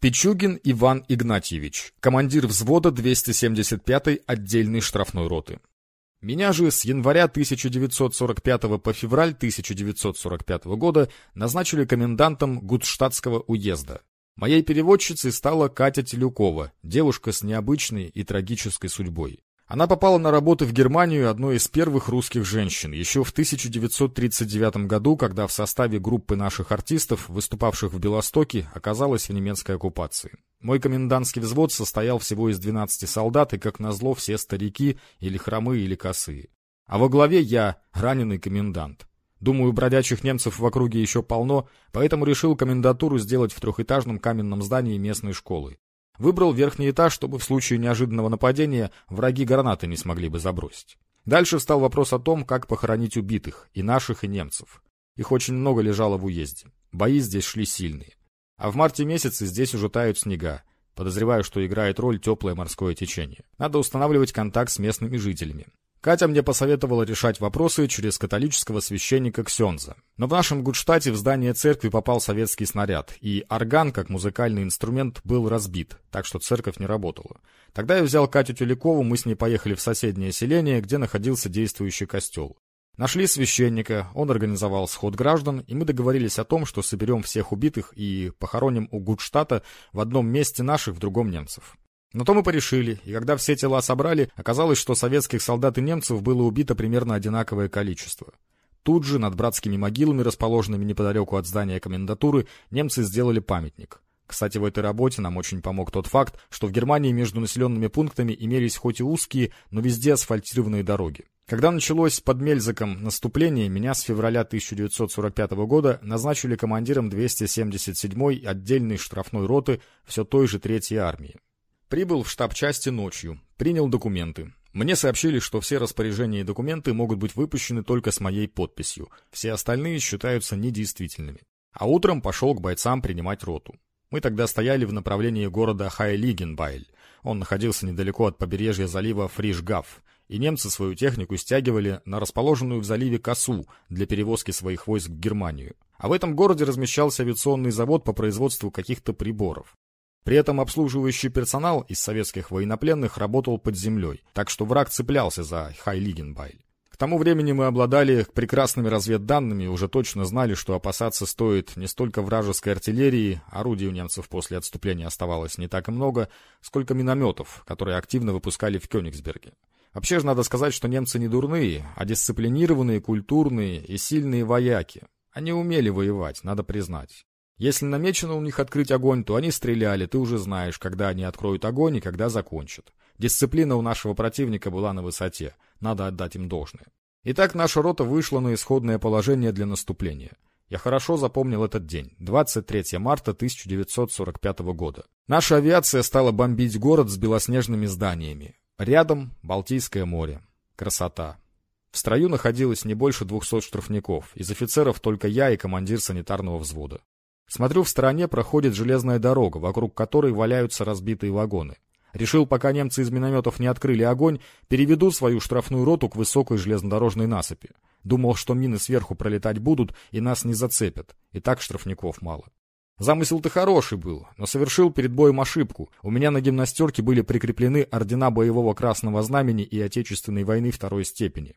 Пичугин Иван Игнатьевич, командир взвода 275-й отдельной штрафной роты. Меня же с января 1945 по февраль 1945 года назначили комендантом Гудштадтского уезда. Моей переводчицей стала Катя Телюкова, девушка с необычной и трагической судьбой. Она попала на работу в Германию одной из первых русских женщин, еще в 1939 году, когда в составе группы наших артистов, выступавших в Белостоке, оказалась в немецкой оккупации. Мой комендантский взвод состоял всего из 12 солдат, и, как назло, все старики, или хромые, или косые. А во главе я, раненый комендант. Думаю, бродячих немцев в округе еще полно, поэтому решил комендатуру сделать в трехэтажном каменном здании местной школы. Выбрал верхний этаж, чтобы в случае неожиданного нападения враги гранаты не смогли бы забросить. Дальше встал вопрос о том, как похоронить убитых, и наших, и немцев. Их очень много лежало в уезде. Бои здесь шли сильные. А в марте месяце здесь уже тают снега. Подозреваю, что играет роль теплое морское течение. Надо устанавливать контакт с местными жителями. Катя мне посоветовала решать вопросы через католического священника Ксенза. Но в нашем Гудштате в здание церкви попал советский снаряд, и орган, как музыкальный инструмент, был разбит, так что церковь не работала. Тогда я взял Катю Телякову, мы с ней поехали в соседнее селение, где находился действующий костел. Нашли священника, он организовал сход граждан, и мы договорились о том, что соберем всех убитых и похороним у Гудштата в одном месте наших, в другом немцев. Но то мы порешили, и когда все тела собрали, оказалось, что советских солдат и немцев было убито примерно одинаковое количество. Тут же, над братскими могилами, расположенными неподалеку от здания комендатуры, немцы сделали памятник. Кстати, в этой работе нам очень помог тот факт, что в Германии между населенными пунктами имелись хоть и узкие, но везде асфальтированные дороги. Когда началось под Мельзаком наступление, меня с февраля 1945 года назначили командиром 277-й отдельной штрафной роты все той же Третьей армии. Прибыл в штаб части ночью, принял документы. Мне сообщили, что все распоряжения и документы могут быть выпущены только с моей подписью, все остальные считаются недействительными. А утром пошел к бойцам принимать роту. Мы тогда стояли в направлении города Хайлигенбайль. Он находился недалеко от побережья залива Фришгаф, и немцы свою технику стягивали на расположенную в заливе косу для перевозки своих войск в Германию. А в этом городе размещался авиационный завод по производству каких-то приборов. При этом обслуживающий персонал из советских военнопленных работал под землей, так что враг цеплялся за Хайлигенбайль. К тому времени мы обладали прекрасными разведданными и уже точно знали, что опасаться стоит не столько вражеской артиллерии, орудий у немцев после отступления оставалось не так и много, сколько минометов, которые активно выпускали в Кёнигсберге. Вообще же надо сказать, что немцы не дурные, а дисциплинированные, культурные и сильные вояки. Они умели воевать, надо признать. Если намечено у них открыть огонь, то они стреляли, ты уже знаешь, когда они откроют огонь и когда закончат. Дисциплина у нашего противника была на высоте, надо отдать им должное. Итак, наша рота вышла на исходное положение для наступления. Я хорошо запомнил этот день, 23 марта 1945 года. Наша авиация стала бомбить город с белоснежными зданиями. Рядом Балтийское море. Красота. В строю находилось не больше 200 штрафников, из офицеров только я и командир санитарного взвода. Смотрю, в стороне проходит железная дорога, вокруг которой валяются разбитые вагоны. Решил, пока немцы из минометов не открыли огонь, переведу свою штрафную роту к высокой железнодорожной насыпи. Думал, что мины сверху пролетать будут и нас не зацепят. И так штрафников мало. Замысел-то хороший был, но совершил перед боем ошибку. У меня на гимнастерке были прикреплены ордена боевого красного знамени и Отечественной войны второй степени.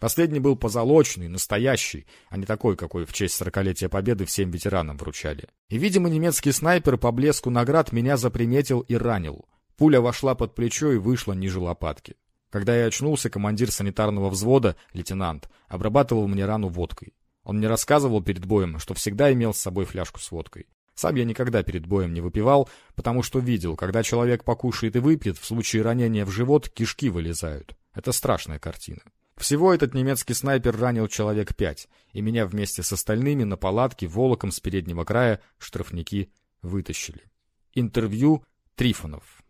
Последний был позолоченный, настоящий, а не такой, какой в честь сорокалетия Победы всем ветеранам вручали. И, видимо, немецкий снайпер по блеску наград меня заприметил и ранил. Пуля вошла под плечо и вышла ниже лопатки. Когда я очнулся, командир санитарного взвода, лейтенант, обрабатывал мне рану водкой. Он мне рассказывал перед боем, что всегда имел с собой фляжку с водкой. Сам я никогда перед боем не выпивал, потому что видел, когда человек покушает и выпьет, в случае ранения в живот кишки вылезают. Это страшная картина. Всего этот немецкий снайпер ранил человек пять, и меня вместе с остальными на палатке волоком с переднего края штрафники вытащили. Интервью Трифонов